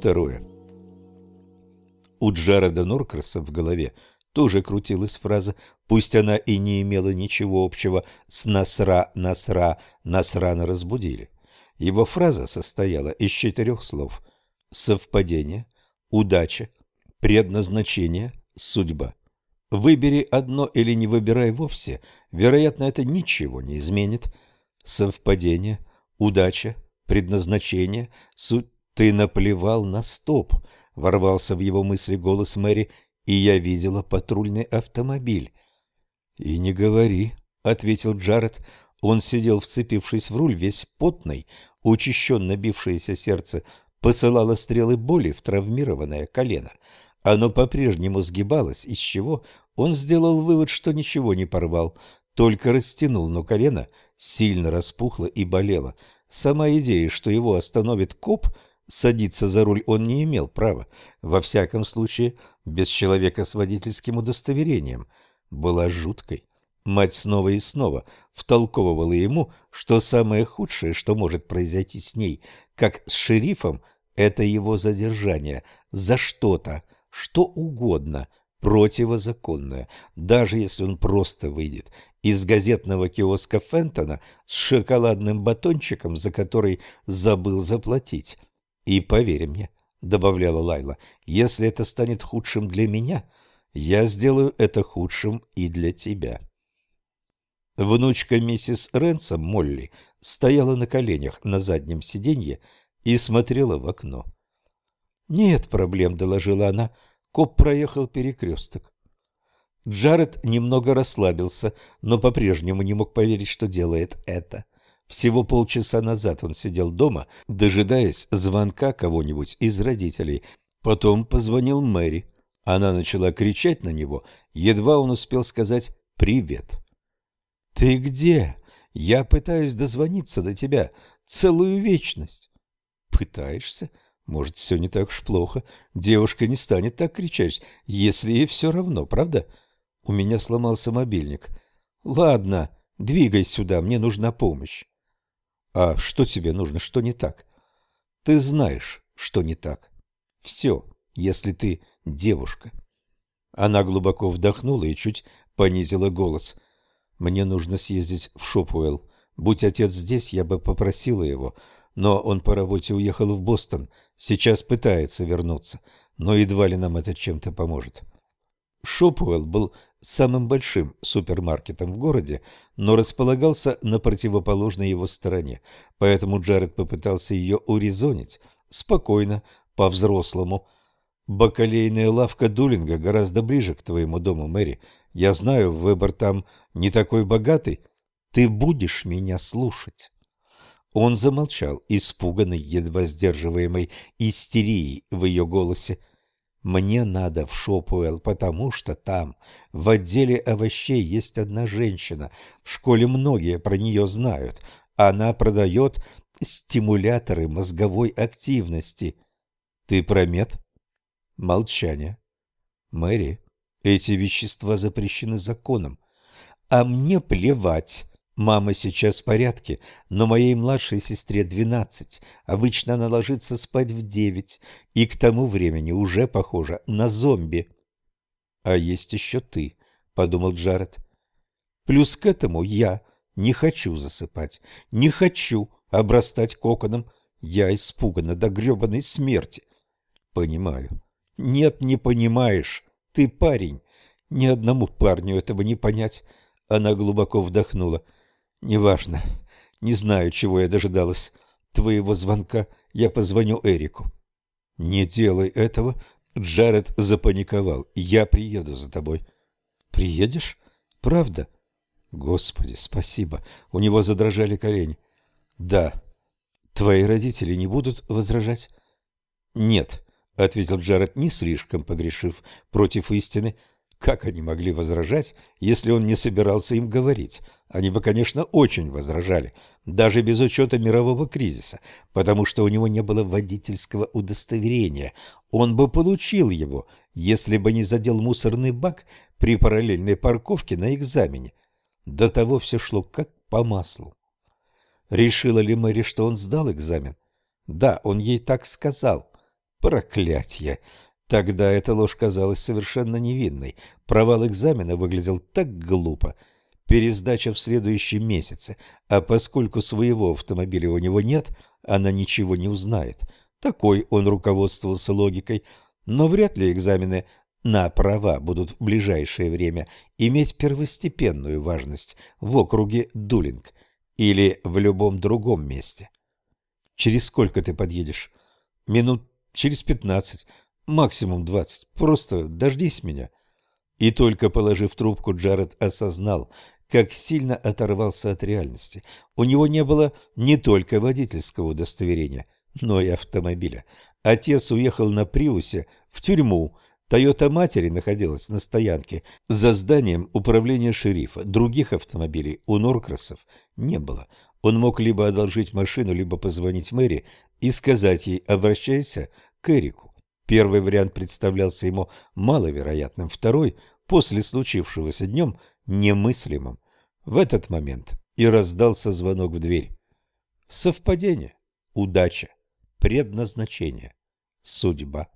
Второе. У Джареда Норкраса в голове тоже крутилась фраза, пусть она и не имела ничего общего с «Насра, Насра, Насрана разбудили». Его фраза состояла из четырех слов «совпадение», «удача», «предназначение», «судьба». Выбери одно или не выбирай вовсе, вероятно, это ничего не изменит. Совпадение, удача, предназначение, суть «Ты наплевал на стоп!» — ворвался в его мысли голос Мэри, и я видела патрульный автомобиль. «И не говори», — ответил Джаред. Он сидел, вцепившись в руль, весь потный, учащенно бившееся сердце посылало стрелы боли в травмированное колено. Оно по-прежнему сгибалось, из чего он сделал вывод, что ничего не порвал, только растянул, но колено сильно распухло и болело. Сама идея, что его остановит коп — Садиться за руль он не имел права, во всяком случае, без человека с водительским удостоверением. Была жуткой. Мать снова и снова втолковывала ему, что самое худшее, что может произойти с ней, как с шерифом, это его задержание за что-то, что угодно, противозаконное, даже если он просто выйдет из газетного киоска Фентона с шоколадным батончиком, за который забыл заплатить. И поверь мне, — добавляла Лайла, — если это станет худшим для меня, я сделаю это худшим и для тебя. Внучка миссис Ренсом, Молли, стояла на коленях на заднем сиденье и смотрела в окно. «Нет проблем», — доложила она. Коп проехал перекресток. Джаред немного расслабился, но по-прежнему не мог поверить, что делает это. Всего полчаса назад он сидел дома, дожидаясь звонка кого-нибудь из родителей. Потом позвонил Мэри. Она начала кричать на него, едва он успел сказать «привет». «Ты где? Я пытаюсь дозвониться до тебя целую вечность». «Пытаешься? Может, все не так уж плохо. Девушка не станет так кричать, если ей все равно, правда? У меня сломался мобильник. Ладно, двигай сюда, мне нужна помощь». А что тебе нужно, что не так? Ты знаешь, что не так. Все, если ты девушка. Она глубоко вдохнула и чуть понизила голос. Мне нужно съездить в Шопуэлл. Будь отец здесь, я бы попросила его, но он по работе уехал в Бостон. Сейчас пытается вернуться, но едва ли нам это чем-то поможет. Шопуэлл был самым большим супермаркетом в городе, но располагался на противоположной его стороне, поэтому Джаред попытался ее урезонить, спокойно, по-взрослому. «Бакалейная лавка Дулинга гораздо ближе к твоему дому, Мэри. Я знаю, выбор там не такой богатый. Ты будешь меня слушать». Он замолчал, испуганный, едва сдерживаемой истерией в ее голосе. Мне надо в Шопуэлл, потому что там, в отделе овощей, есть одна женщина. В школе многие про нее знают. Она продает стимуляторы мозговой активности. Ты про мед? Молчание. Мэри, эти вещества запрещены законом. А мне плевать. Мама сейчас в порядке, но моей младшей сестре двенадцать. Обычно она ложится спать в девять, и к тому времени уже похожа на зомби. — А есть еще ты, — подумал Джаред. Плюс к этому я не хочу засыпать, не хочу обрастать коконом. Я испугана до гребаной смерти. — Понимаю. — Нет, не понимаешь. Ты парень. Ни одному парню этого не понять. Она глубоко вдохнула. — Неважно. Не знаю, чего я дожидалась. Твоего звонка я позвоню Эрику. Не делай этого. Джаред запаниковал. Я приеду за тобой. Приедешь? Правда? Господи, спасибо. У него задрожали колени. Да. Твои родители не будут возражать? Нет, ответил Джаред, не слишком погрешив против истины. Как они могли возражать, если он не собирался им говорить? Они бы, конечно, очень возражали, даже без учета мирового кризиса, потому что у него не было водительского удостоверения. Он бы получил его, если бы не задел мусорный бак при параллельной парковке на экзамене. До того все шло как по маслу. Решила ли Мэри, что он сдал экзамен? Да, он ей так сказал. Проклятье! Тогда эта ложь казалась совершенно невинной. Провал экзамена выглядел так глупо. Пересдача в следующем месяце, а поскольку своего автомобиля у него нет, она ничего не узнает. Такой он руководствовался логикой. Но вряд ли экзамены на права будут в ближайшее время иметь первостепенную важность в округе Дулинг или в любом другом месте. Через сколько ты подъедешь? Минут через пятнадцать максимум двадцать. Просто дождись меня. И только положив трубку, Джаред осознал, как сильно оторвался от реальности. У него не было не только водительского удостоверения, но и автомобиля. Отец уехал на Приусе в тюрьму. Тойота матери находилась на стоянке за зданием управления шерифа. Других автомобилей у Норкрасов не было. Он мог либо одолжить машину, либо позвонить Мэри и сказать ей «обращайся к Эрику». Первый вариант представлялся ему маловероятным, второй, после случившегося днем, немыслимым. В этот момент и раздался звонок в дверь. Совпадение, удача, предназначение, судьба.